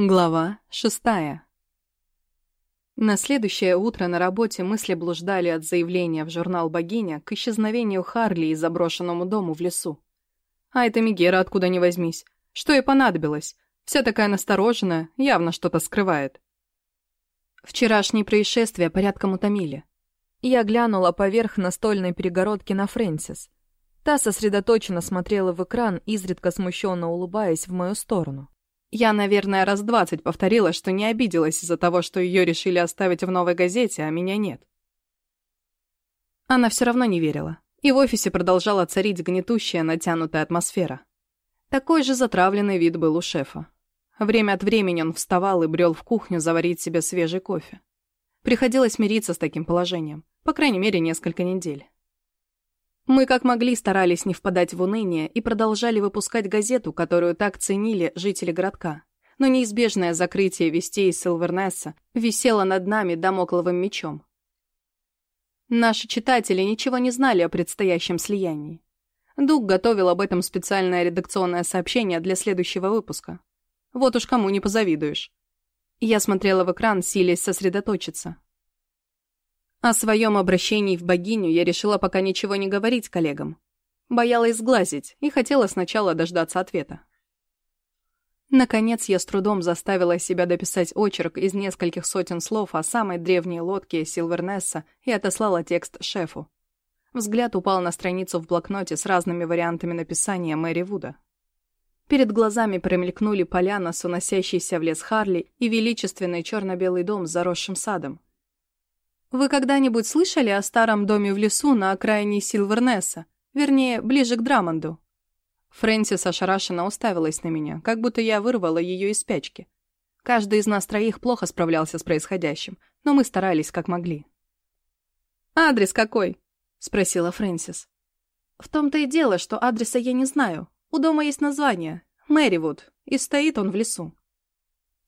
Глава шестая. На следующее утро на работе мысли блуждали от заявления в журнал «Богиня» к исчезновению Харли и заброшенному дому в лесу. А это Мегера откуда ни возьмись. Что ей понадобилось? Вся такая настороженная, явно что-то скрывает. Вчерашние происшествия порядком утомили. Я глянула поверх настольной перегородки на Фрэнсис. Та сосредоточенно смотрела в экран, изредка смущенно улыбаясь в мою сторону. Я, наверное, раз двадцать повторила, что не обиделась из-за того, что ее решили оставить в новой газете, а меня нет. Она все равно не верила. И в офисе продолжала царить гнетущая, натянутая атмосфера. Такой же затравленный вид был у шефа. Время от времени он вставал и брел в кухню заварить себе свежий кофе. Приходилось мириться с таким положением, по крайней мере, несколько недель. Мы как могли старались не впадать в уныние и продолжали выпускать газету, которую так ценили жители городка. Но неизбежное закрытие вестей из Силвернесса висело над нами домокловым мечом. Наши читатели ничего не знали о предстоящем слиянии. Дуг готовил об этом специальное редакционное сообщение для следующего выпуска. Вот уж кому не позавидуешь. Я смотрела в экран, силясь сосредоточиться. О своем обращении в богиню я решила пока ничего не говорить коллегам. Боялась сглазить и хотела сначала дождаться ответа. Наконец я с трудом заставила себя дописать очерк из нескольких сотен слов о самой древней лодке Силвернесса и отослала текст шефу. Взгляд упал на страницу в блокноте с разными вариантами написания Мэри Вуда. Перед глазами промелькнули поляна с уносящейся в лес Харли и величественный черно-белый дом с заросшим садом, вы когда-нибудь слышали о старом доме в лесу на окраине Силвернесса? Вернее, ближе к Драмонду?» Фрэнсис ошарашенно уставилась на меня, как будто я вырвала ее из спячки. Каждый из нас троих плохо справлялся с происходящим, но мы старались как могли. «Адрес какой?» — спросила Фрэнсис. «В том-то и дело, что адреса я не знаю. У дома есть название — Мэривуд, и стоит он в лесу».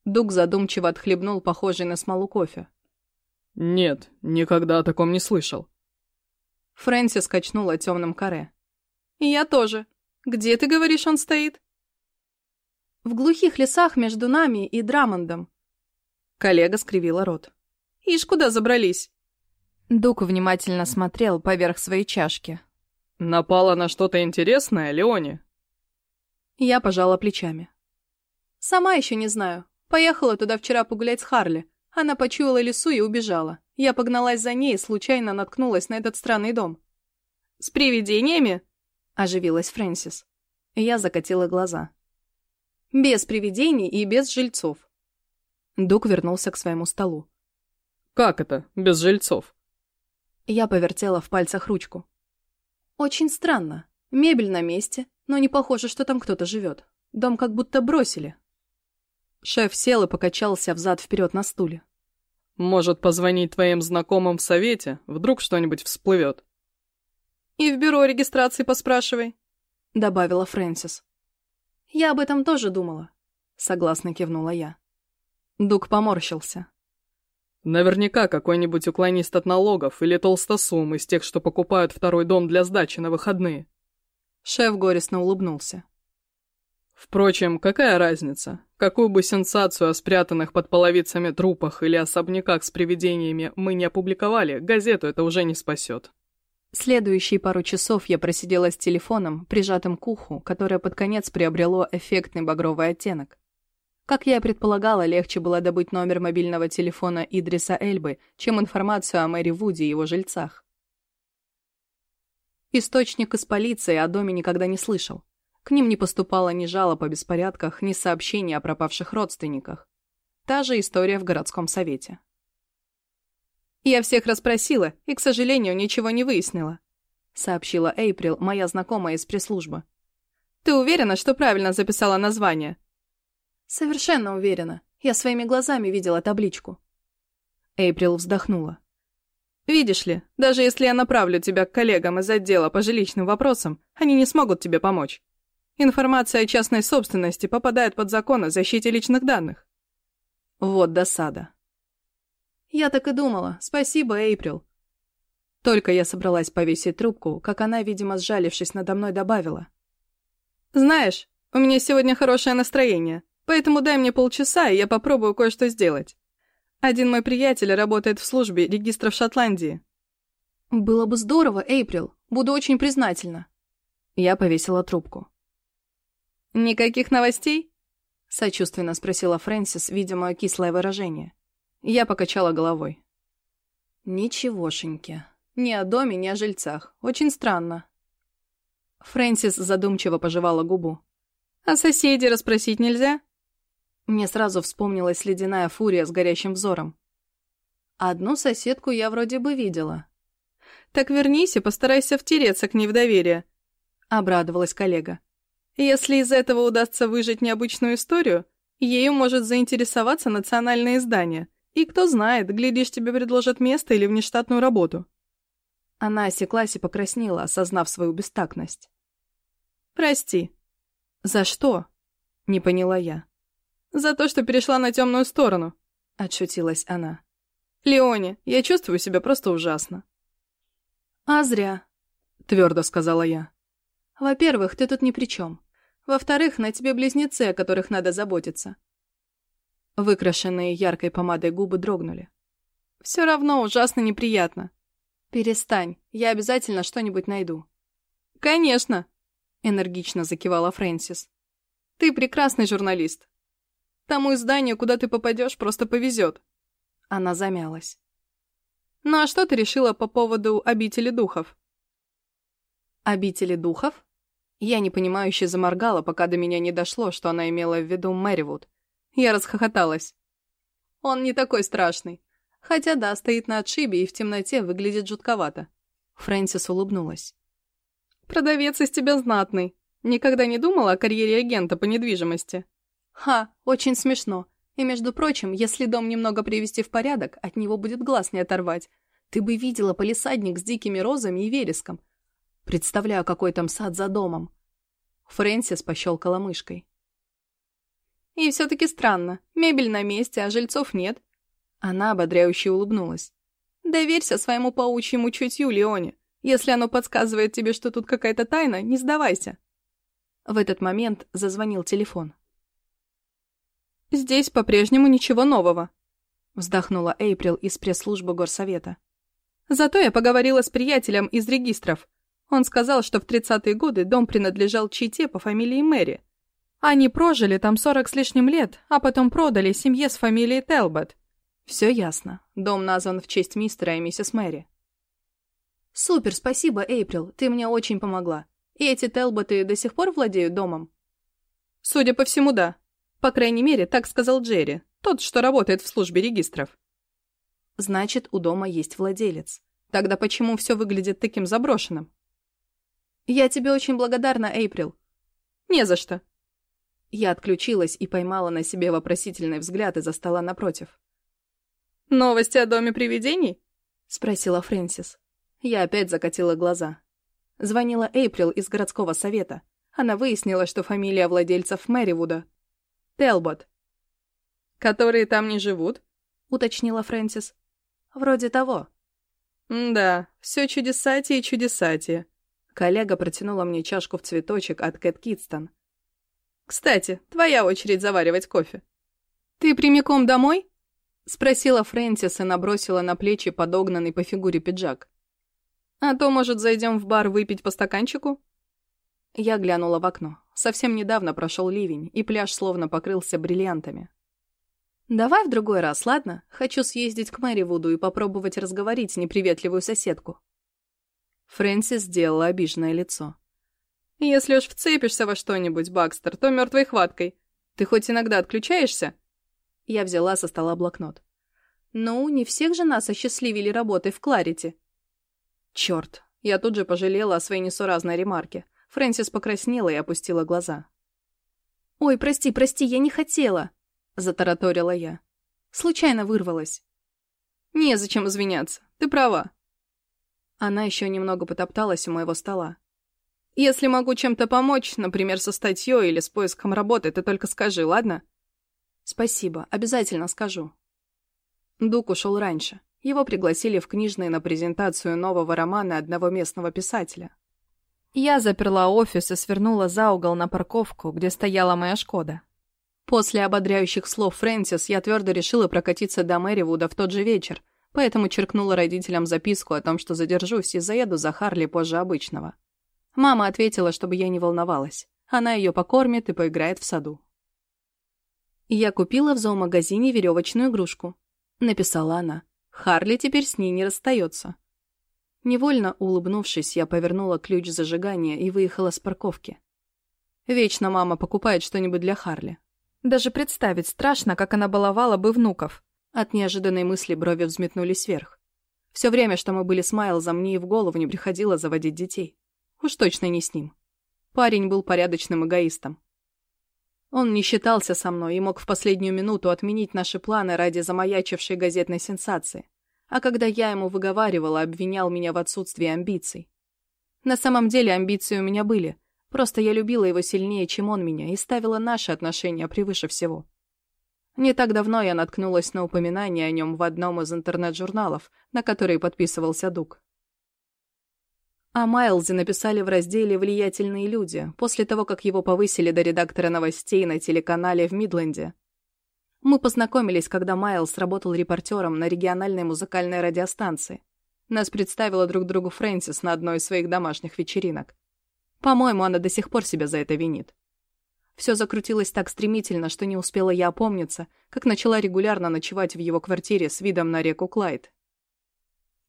Дуг задумчиво отхлебнул похожий на смолу кофе. «Нет, никогда о таком не слышал». Фрэнсис качнула темным каре. «Я тоже. Где, ты говоришь, он стоит?» «В глухих лесах между нами и Драмондом». Коллега скривила рот. «Ишь, куда забрались?» Дук внимательно смотрел поверх своей чашки. «Напала на что-то интересное, Леони?» Я пожала плечами. «Сама еще не знаю. Поехала туда вчера погулять с Харли. Она почуяла лесу и убежала. Я погналась за ней и случайно наткнулась на этот странный дом. «С привидениями?» – оживилась Фрэнсис. Я закатила глаза. «Без привидений и без жильцов». Дук вернулся к своему столу. «Как это, без жильцов?» Я повертела в пальцах ручку. «Очень странно. Мебель на месте, но не похоже, что там кто-то живет. Дом как будто бросили, Шеф сел и покачался взад-вперед на стуле. «Может, позвонить твоим знакомым в совете? Вдруг что-нибудь всплывет?» «И в бюро регистрации поспрашивай», — добавила Фрэнсис. «Я об этом тоже думала», — согласно кивнула я. Дук поморщился. «Наверняка какой-нибудь уклонист от налогов или толстосум из тех, что покупают второй дом для сдачи на выходные». Шеф горестно улыбнулся. Впрочем, какая разница? Какую бы сенсацию о спрятанных под половицами трупах или особняках с привидениями мы не опубликовали, газету это уже не спасет. Следующие пару часов я просидела с телефоном, прижатым к уху, которое под конец приобрело эффектный багровый оттенок. Как я и предполагала, легче было добыть номер мобильного телефона Идриса Эльбы, чем информацию о Мэри Вуде и его жильцах. Источник из полиции о доме никогда не слышал. К ним не поступало ни жалоб о беспорядках, ни сообщений о пропавших родственниках. Та же история в городском совете. «Я всех расспросила и, к сожалению, ничего не выяснила», сообщила Эйприл, моя знакомая из пресс-службы. «Ты уверена, что правильно записала название?» «Совершенно уверена. Я своими глазами видела табличку». Эйприл вздохнула. «Видишь ли, даже если я направлю тебя к коллегам из отдела по жилищным вопросам, они не смогут тебе помочь. Информация о частной собственности попадает под закон о защите личных данных. Вот досада. Я так и думала. Спасибо, Эйприл. Только я собралась повесить трубку, как она, видимо, сжалившись надо мной, добавила. «Знаешь, у меня сегодня хорошее настроение. Поэтому дай мне полчаса, и я попробую кое-что сделать. Один мой приятель работает в службе регистров Шотландии. Было бы здорово, Эйприл. Буду очень признательна. Я повесила трубку. «Никаких новостей?» — сочувственно спросила Фрэнсис, видя мое кислое выражение. Я покачала головой. «Ничегошеньки. Ни о доме, ни о жильцах. Очень странно». Фрэнсис задумчиво пожевала губу. «А соседей расспросить нельзя?» Мне сразу вспомнилась ледяная фурия с горящим взором. Одну соседку я вроде бы видела. «Так вернись и постарайся втереться к ней в доверие», — обрадовалась коллега. «Если из этого удастся выжить необычную историю, ею может заинтересоваться национальное издание. И кто знает, глядишь, тебе предложат место или внештатную работу». Она осеклась и покраснела, осознав свою бестактность. «Прости». «За что?» — не поняла я. «За то, что перешла на темную сторону», — отшутилась она. «Леоне, я чувствую себя просто ужасно». «А зря», — твердо сказала я. «Во-первых, ты тут ни при чем. Во-вторых, на тебе близнецы, о которых надо заботиться». Выкрашенные яркой помадой губы дрогнули. «Все равно ужасно неприятно». «Перестань, я обязательно что-нибудь найду». «Конечно», — энергично закивала Фрэнсис. «Ты прекрасный журналист. Тому изданию, куда ты попадешь, просто повезет». Она замялась. «Ну а что ты решила по поводу обители духов?» «Обители духов?» Я непонимающе заморгала, пока до меня не дошло, что она имела в виду Мэривуд. Я расхохоталась. «Он не такой страшный. Хотя да, стоит на отшибе и в темноте выглядит жутковато». Фрэнсис улыбнулась. «Продавец из тебя знатный. Никогда не думала о карьере агента по недвижимости?» Ха, очень смешно. И, между прочим, если дом немного привести в порядок, от него будет глаз не оторвать. Ты бы видела полисадник с дикими розами и вереском. Представляю, какой там сад за домом. Фрэнсис пощелкала мышкой. И все-таки странно. Мебель на месте, а жильцов нет. Она ободряюще улыбнулась. Доверься своему паучьему чутью, Леоне. Если оно подсказывает тебе, что тут какая-то тайна, не сдавайся. В этот момент зазвонил телефон. «Здесь по-прежнему ничего нового», — вздохнула Эйприл из пресс-службы горсовета. «Зато я поговорила с приятелем из регистров. Он сказал, что в 30-е годы дом принадлежал Чите по фамилии Мэри. Они прожили там 40 с лишним лет, а потом продали семье с фамилией Телбот. Все ясно. Дом назван в честь мистера и миссис Мэри. «Супер, спасибо, Эйприл, ты мне очень помогла. И эти Телботы до сих пор владеют домом?» «Судя по всему, да», по крайней мере, так сказал Джерри, тот, что работает в службе регистров. Значит, у дома есть владелец. Тогда почему все выглядит таким заброшенным? Я тебе очень благодарна, Эйприл. Не за что. Я отключилась и поймала на себе вопросительный взгляд из-за стола напротив. «Новости о доме привидений?» — спросила Фрэнсис. Я опять закатила глаза. Звонила Эйприл из городского совета. Она выяснила, что фамилия владельцев Мэривуда Телбот. «Которые там не живут?» — уточнила Фрэнсис. «Вроде того». «Да, все чудесатие и чудесатие». Коллега протянула мне чашку в цветочек от Кэт Китстон. «Кстати, твоя очередь заваривать кофе». «Ты прямиком домой?» — спросила Фрэнсис и набросила на плечи подогнанный по фигуре пиджак. «А то, может, зайдем в бар выпить по стаканчику?» Я глянула в окно. Совсем недавно прошел ливень, и пляж словно покрылся бриллиантами. «Давай в другой раз, ладно? Хочу съездить к Мэривуду и попробовать разговорить неприветливую соседку». Фрэнсис сделала обиженное лицо. «Если уж вцепишься во что-нибудь, Бакстер, то мертвой хваткой. Ты хоть иногда отключаешься?» Я взяла со стола блокнот. «Ну, не всех же нас осчастливили работой в Кларите». «Черт!» Я тут же пожалела о своей несуразной ремарке. Фрэнсис покраснела и опустила глаза. «Ой, прости, прости, я не хотела!» — затараторила я. Случайно вырвалась. «Незачем извиняться, ты права». Она еще немного потопталась у моего стола. «Если могу чем-то помочь, например, со статьей или с поиском работы, ты только скажи, ладно?» «Спасибо, обязательно скажу». Дук ушел раньше. Его пригласили в книжные на презентацию нового романа одного местного писателя. Я заперла офис и свернула за угол на парковку, где стояла моя «Шкода». После ободряющих слов Фрэнсис я твердо решила прокатиться до Мэривуда в тот же вечер, поэтому черкнула родителям записку о том, что задержусь и заеду за Харли позже обычного. Мама ответила, чтобы я не волновалась. Она ее покормит и поиграет в саду. «Я купила в зоомагазине веревочную игрушку», — написала она. «Харли теперь с ней не расстается». Невольно улыбнувшись, я повернула ключ зажигания и выехала с парковки. Вечно мама покупает что-нибудь для Харли. Даже представить страшно, как она баловала бы внуков. От неожиданной мысли брови взметнулись вверх. Все время, что мы были с Майлзом, мне и в голову не приходило заводить детей. Уж точно не с ним. Парень был порядочным эгоистом. Он не считался со мной и мог в последнюю минуту отменить наши планы ради замаячившей газетной сенсации. А когда я ему выговаривала, обвинял меня в отсутствии амбиций. На самом деле амбиции у меня были, Просто я любила его сильнее, чем он меня, и ставила наши отношения превыше всего. Не так давно я наткнулась на упоминание о нем в одном из интернет-журналов, на который подписывался Дуг. О Майлзе написали в разделе «Влиятельные люди» после того, как его повысили до редактора новостей на телеканале в Мидленде. Мы познакомились, когда Майлз работал репортером на региональной музыкальной радиостанции. Нас представила друг другу Фрэнсис на одной из своих домашних вечеринок. По-моему, она до сих пор себя за это винит. Все закрутилось так стремительно, что не успела я опомниться, как начала регулярно ночевать в его квартире с видом на реку Клайд.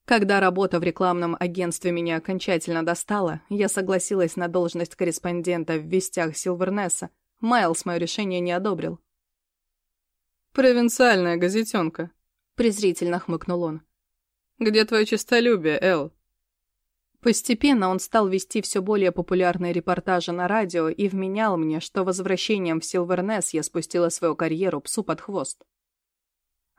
Когда работа в рекламном агентстве меня окончательно достала, я согласилась на должность корреспондента в вестях Силвернесса. Майлз мое решение не одобрил. «Провинциальная газетенка», — презрительно хмыкнул он. «Где твое честолюбие, Эл?» Постепенно он стал вести все более популярные репортажи на радио и вменял мне, что возвращением в Силвернес я спустила свою карьеру псу под хвост.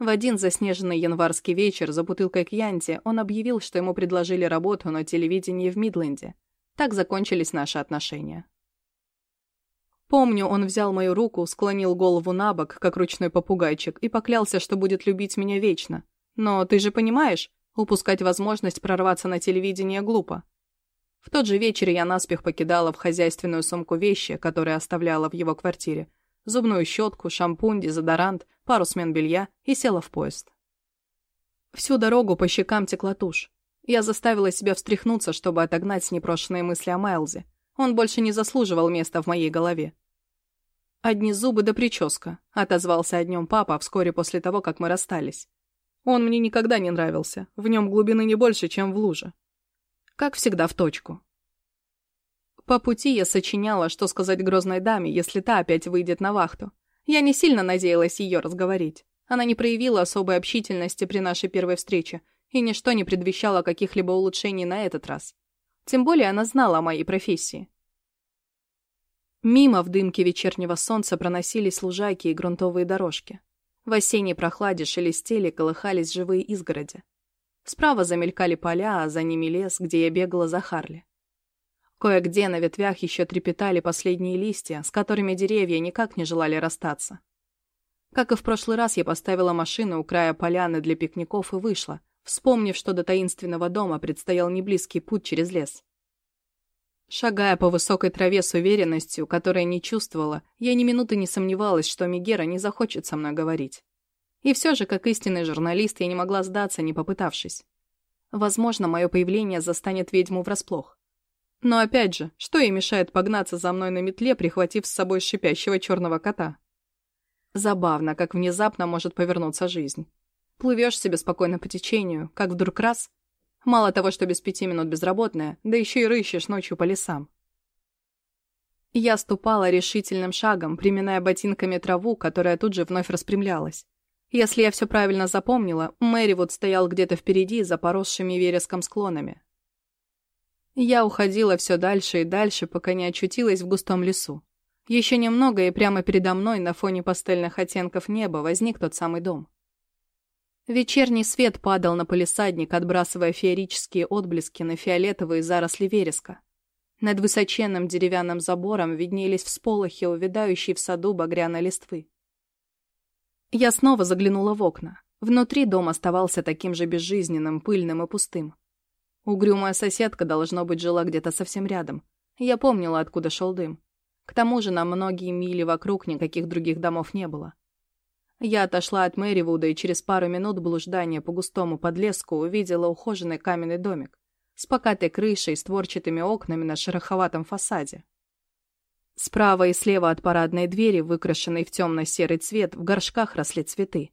В один заснеженный январский вечер за бутылкой кьянти он объявил, что ему предложили работу на телевидении в Мидленде. Так закончились наши отношения. Помню, он взял мою руку, склонил голову на бок, как ручной попугайчик, и поклялся, что будет любить меня вечно. Но ты же понимаешь, Упускать возможность прорваться на телевидение глупо. В тот же вечер я наспех покидала в хозяйственную сумку вещи, которые оставляла в его квартире. Зубную щетку, шампунь, дезодорант, пару смен белья и села в поезд. Всю дорогу по щекам текла тушь. Я заставила себя встряхнуться, чтобы отогнать непрошенные мысли о Майлзе. Он больше не заслуживал места в моей голове. «Одни зубы да прическа», — отозвался о днем папа вскоре после того, как мы расстались. Он мне никогда не нравился, в нем глубины не больше, чем в луже. Как всегда, в точку. По пути я сочиняла, что сказать грозной даме, если та опять выйдет на вахту. Я не сильно надеялась ее разговорить. Она не проявила особой общительности при нашей первой встрече, и ничто не предвещало каких-либо улучшений на этот раз. Тем более она знала о моей профессии. Мимо в дымке вечернего солнца проносились лужайки и грунтовые дорожки. В осенней прохладе шелестели, колыхались живые изгороди. Справа замелькали поля, а за ними лес, где я бегала за Харли. Кое-где на ветвях еще трепетали последние листья, с которыми деревья никак не желали расстаться. Как и в прошлый раз, я поставила машину у края поляны для пикников и вышла, вспомнив, что до таинственного дома предстоял неблизкий путь через лес. Шагая по высокой траве с уверенностью, которой не чувствовала, я ни минуты не сомневалась, что Мигера не захочет со мной говорить. И все же, как истинный журналист, я не могла сдаться, не попытавшись. Возможно, мое появление застанет ведьму врасплох. Но опять же, что ей мешает погнаться за мной на метле, прихватив с собой шипящего черного кота? Забавно, как внезапно может повернуться жизнь. Плывешь себе спокойно по течению, как вдруг раз Мало того, что без пяти минут безработная, да еще и рыщешь ночью по лесам. Я ступала решительным шагом, приминая ботинками траву, которая тут же вновь распрямлялась. Если я все правильно запомнила, Мэривуд стоял где-то впереди, за поросшими вереском склонами. Я уходила все дальше и дальше, пока не очутилась в густом лесу. Еще немного, и прямо передо мной, на фоне пастельных оттенков неба, возник тот самый дом. Вечерний свет падал на полисадник, отбрасывая феерические отблески на фиолетовые заросли вереска. Над высоченным деревянным забором виднелись всполохи, увядающие в саду багряной листвы. Я снова заглянула в окна. Внутри дом оставался таким же безжизненным, пыльным и пустым. Угрюмая соседка, должно быть, жила где-то совсем рядом. Я помнила, откуда шел дым. К тому же на многие мили вокруг никаких других домов не было. Я отошла от Мэривуда и через пару минут блуждания по густому подлеску увидела ухоженный каменный домик с покатой крышей и створчатыми окнами на шероховатом фасаде. Справа и слева от парадной двери, выкрашенной в темно-серый цвет, в горшках росли цветы.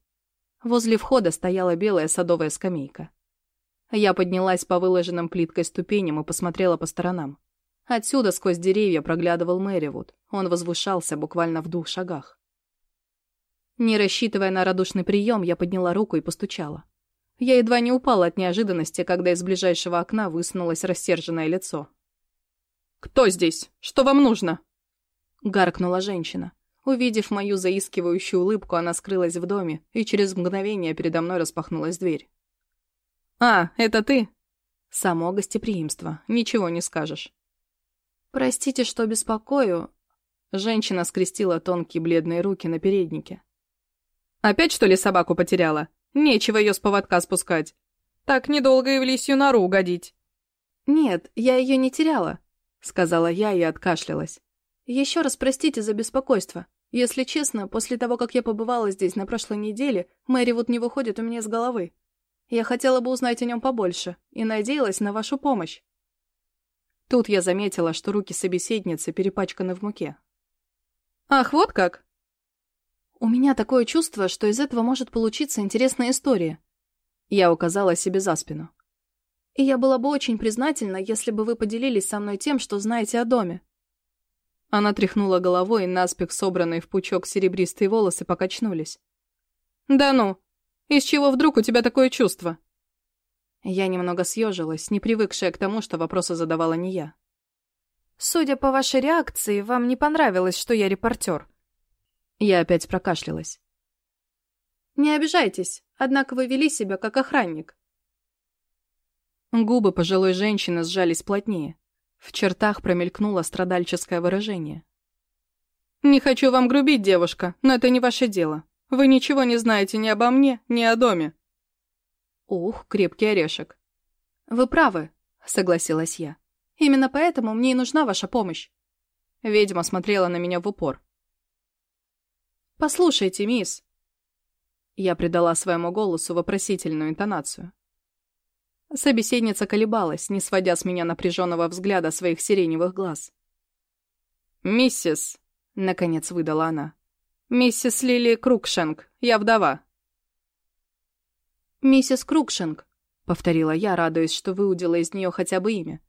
Возле входа стояла белая садовая скамейка. Я поднялась по выложенным плиткой ступеням и посмотрела по сторонам. Отсюда сквозь деревья проглядывал Мэривуд. Он возвышался буквально в двух шагах. Не рассчитывая на радушный прием, я подняла руку и постучала. Я едва не упала от неожиданности, когда из ближайшего окна высунулось рассерженное лицо. «Кто здесь? Что вам нужно?» Гаркнула женщина. Увидев мою заискивающую улыбку, она скрылась в доме, и через мгновение передо мной распахнулась дверь. «А, это ты?» Само гостеприимство, ничего не скажешь. «Простите, что беспокою...» Женщина скрестила тонкие бледные руки на переднике. «Опять, что ли, собаку потеряла? Нечего ее с поводка спускать. Так недолго и в лисью нору угодить». «Нет, я ее не теряла», — сказала я и откашлялась. «Еще раз простите за беспокойство. Если честно, после того, как я побывала здесь на прошлой неделе, Мэри вот не выходит у меня с головы. Я хотела бы узнать о нем побольше и надеялась на вашу помощь». Тут я заметила, что руки собеседницы перепачканы в муке. «Ах, вот как!» «У меня такое чувство, что из этого может получиться интересная история». Я указала себе за спину. «И я была бы очень признательна, если бы вы поделились со мной тем, что знаете о доме». Она тряхнула головой, и наспех собранные в пучок серебристые волосы покачнулись. «Да ну! Из чего вдруг у тебя такое чувство?» Я немного съежилась, не привыкшая к тому, что вопросы задавала не я. «Судя по вашей реакции, вам не понравилось, что я репортер». Я опять прокашлялась. «Не обижайтесь, однако вы вели себя как охранник». Губы пожилой женщины сжались плотнее. В чертах промелькнуло страдальческое выражение. «Не хочу вам грубить, девушка, но это не ваше дело. Вы ничего не знаете ни обо мне, ни о доме. Ух, крепкий орешек. Вы правы, согласилась я. Именно поэтому мне и нужна ваша помощь. Ведьма смотрела на меня в упор. «Послушайте, мисс». Я придала своему голосу вопросительную интонацию. Собеседница колебалась, не сводя с меня напряженного взгляда своих сиреневых глаз. «Миссис», — наконец выдала она, — «миссис Лили Крукшенк, я вдова». «Миссис Крукшинг», — повторила я, радуясь, что выудила из нее хотя бы имя.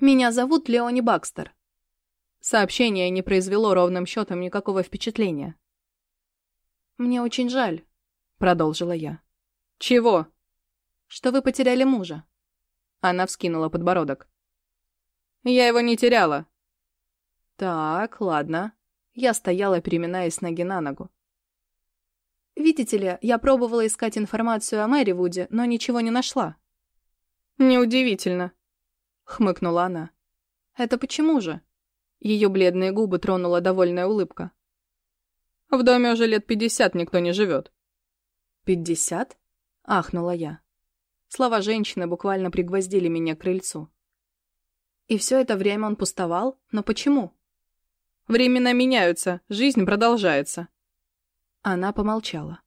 «Меня зовут Леони Бакстер». Сообщение не произвело ровным счетом никакого впечатления. «Мне очень жаль», — продолжила я. «Чего?» «Что вы потеряли мужа». Она вскинула подбородок. «Я его не теряла». «Так, ладно». Я стояла, переминаясь ноги на ногу. Видите ли, я пробовала искать информацию о Мэри Вуде, но ничего не нашла. Неудивительно, хмыкнула она. Это почему же? Ее бледные губы тронула довольная улыбка. В доме уже лет пятьдесят никто не живет. Пятьдесят? Ахнула я. Слова женщины буквально пригвоздили меня к крыльцу. И все это время он пустовал? Но почему? Времена меняются, жизнь продолжается. Она помолчала.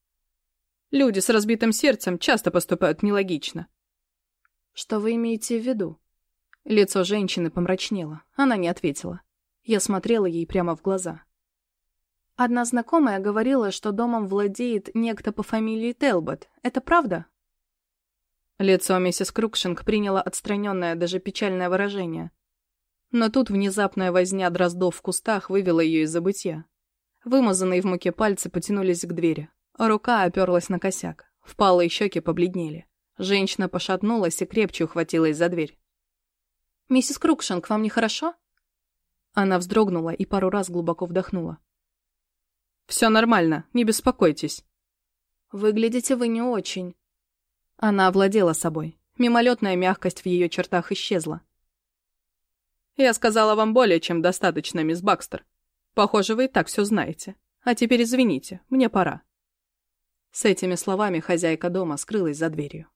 Люди с разбитым сердцем часто поступают нелогично. Что вы имеете в виду? Лицо женщины помрачнело. Она не ответила. Я смотрела ей прямо в глаза. Одна знакомая говорила, что домом владеет некто по фамилии Телбот. Это правда? Лицо миссис Крукшинг приняло отстраненное, даже печальное выражение. Но тут внезапная возня дроздов в кустах вывела ее из забытья. Вымазанные в муке пальцы потянулись к двери. Рука оперлась на косяк. Впалые щеки побледнели. Женщина пошатнулась и крепче ухватилась за дверь. «Миссис Крукшинг, вам нехорошо?» Она вздрогнула и пару раз глубоко вдохнула. «Все нормально, не беспокойтесь». «Выглядите вы не очень». Она овладела собой. Мимолетная мягкость в ее чертах исчезла. «Я сказала вам более чем достаточно, мисс Бакстер. Похоже, вы и так все знаете. А теперь извините, мне пора». С этими словами хозяйка дома скрылась за дверью.